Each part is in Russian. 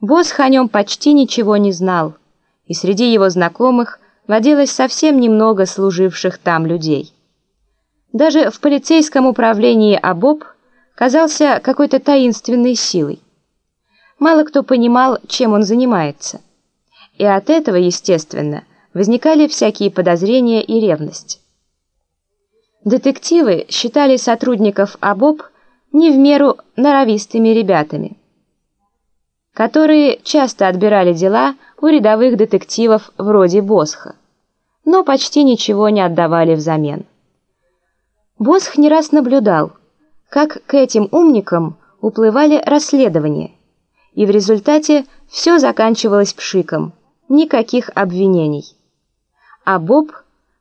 Босх о нем почти ничего не знал, и среди его знакомых водилось совсем немного служивших там людей. Даже в полицейском управлении АБОП казался какой-то таинственной силой. Мало кто понимал, чем он занимается. И от этого, естественно, возникали всякие подозрения и ревность. Детективы считали сотрудников АБОП не в меру норовистыми ребятами, которые часто отбирали дела у рядовых детективов вроде Босха, но почти ничего не отдавали взамен. Босх не раз наблюдал, как к этим умникам уплывали расследования, и в результате все заканчивалось пшиком, никаких обвинений. А Боб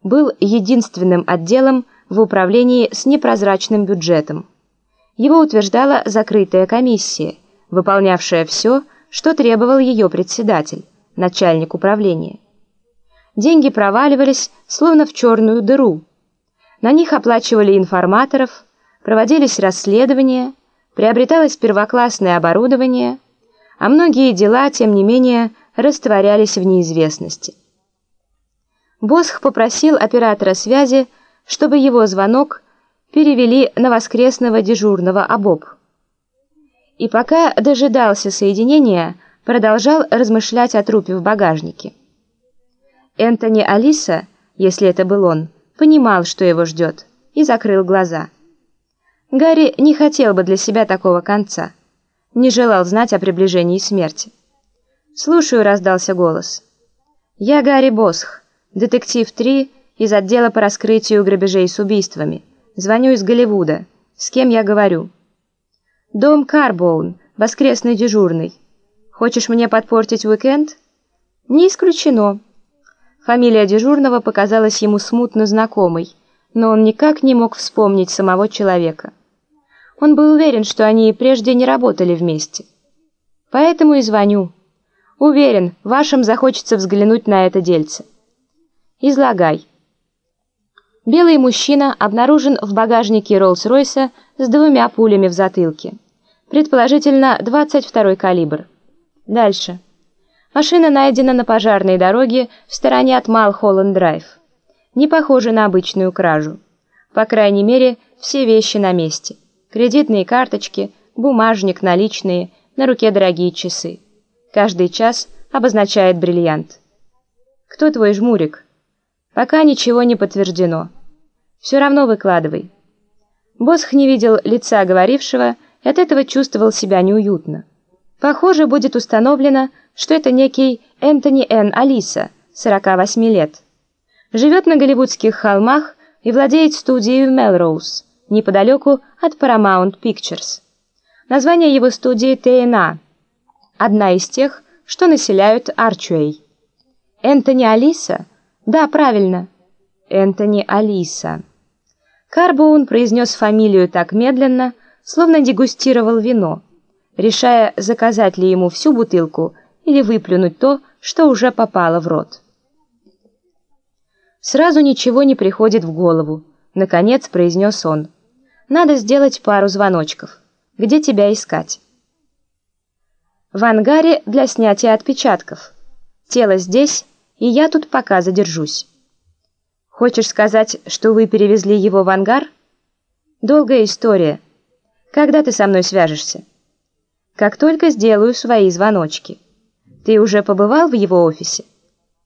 был единственным отделом в управлении с непрозрачным бюджетом. Его утверждала закрытая комиссия, выполнявшая все, что требовал ее председатель, начальник управления. Деньги проваливались, словно в черную дыру. На них оплачивали информаторов, проводились расследования, приобреталось первоклассное оборудование, а многие дела, тем не менее, растворялись в неизвестности. Босх попросил оператора связи чтобы его звонок перевели на воскресного дежурного ОБОП. И пока дожидался соединения, продолжал размышлять о трупе в багажнике. Энтони Алиса, если это был он, понимал, что его ждет, и закрыл глаза. Гарри не хотел бы для себя такого конца, не желал знать о приближении смерти. «Слушаю», — раздался голос. «Я Гарри Босх, детектив 3 из отдела по раскрытию грабежей с убийствами. Звоню из Голливуда. С кем я говорю? Дом Карбоун, воскресный дежурный. Хочешь мне подпортить уикенд? Не исключено. Фамилия дежурного показалась ему смутно знакомой, но он никак не мог вспомнить самого человека. Он был уверен, что они прежде не работали вместе. Поэтому и звоню. Уверен, вашим захочется взглянуть на это дельце. Излагай. Белый мужчина обнаружен в багажнике Роллс-Ройса с двумя пулями в затылке. Предположительно, 22-й калибр. Дальше. Машина найдена на пожарной дороге в стороне от Малхолланд-Драйв. Не похоже на обычную кражу. По крайней мере, все вещи на месте. Кредитные карточки, бумажник, наличные, на руке дорогие часы. Каждый час обозначает бриллиант. Кто твой жмурик? Пока ничего не подтверждено. Все равно выкладывай. Босх не видел лица говорившего и от этого чувствовал себя неуютно. Похоже, будет установлено, что это некий Энтони Н. Алиса, 48 лет. Живет на голливудских холмах и владеет студией в Мелроуз, неподалеку от Paramount Pictures. Название его студии ТНА, одна из тех, что населяют Арчуэй. Энтони Алиса – да, правильно. Энтони Алиса. Карбоун произнес фамилию так медленно, словно дегустировал вино, решая, заказать ли ему всю бутылку или выплюнуть то, что уже попало в рот. Сразу ничего не приходит в голову, наконец произнес он. Надо сделать пару звоночков. Где тебя искать? В ангаре для снятия отпечатков. Тело здесь, и я тут пока задержусь. Хочешь сказать, что вы перевезли его в ангар? Долгая история. Когда ты со мной свяжешься? Как только сделаю свои звоночки. Ты уже побывал в его офисе?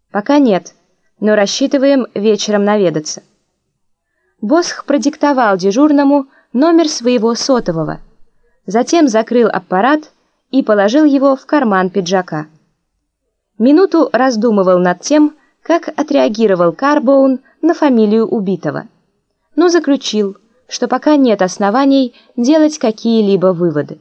Пока нет, но рассчитываем вечером наведаться. Босх продиктовал дежурному номер своего сотового, затем закрыл аппарат и положил его в карман пиджака. Минуту раздумывал над тем, как отреагировал Карбоун на фамилию убитого, но заключил, что пока нет оснований делать какие-либо выводы.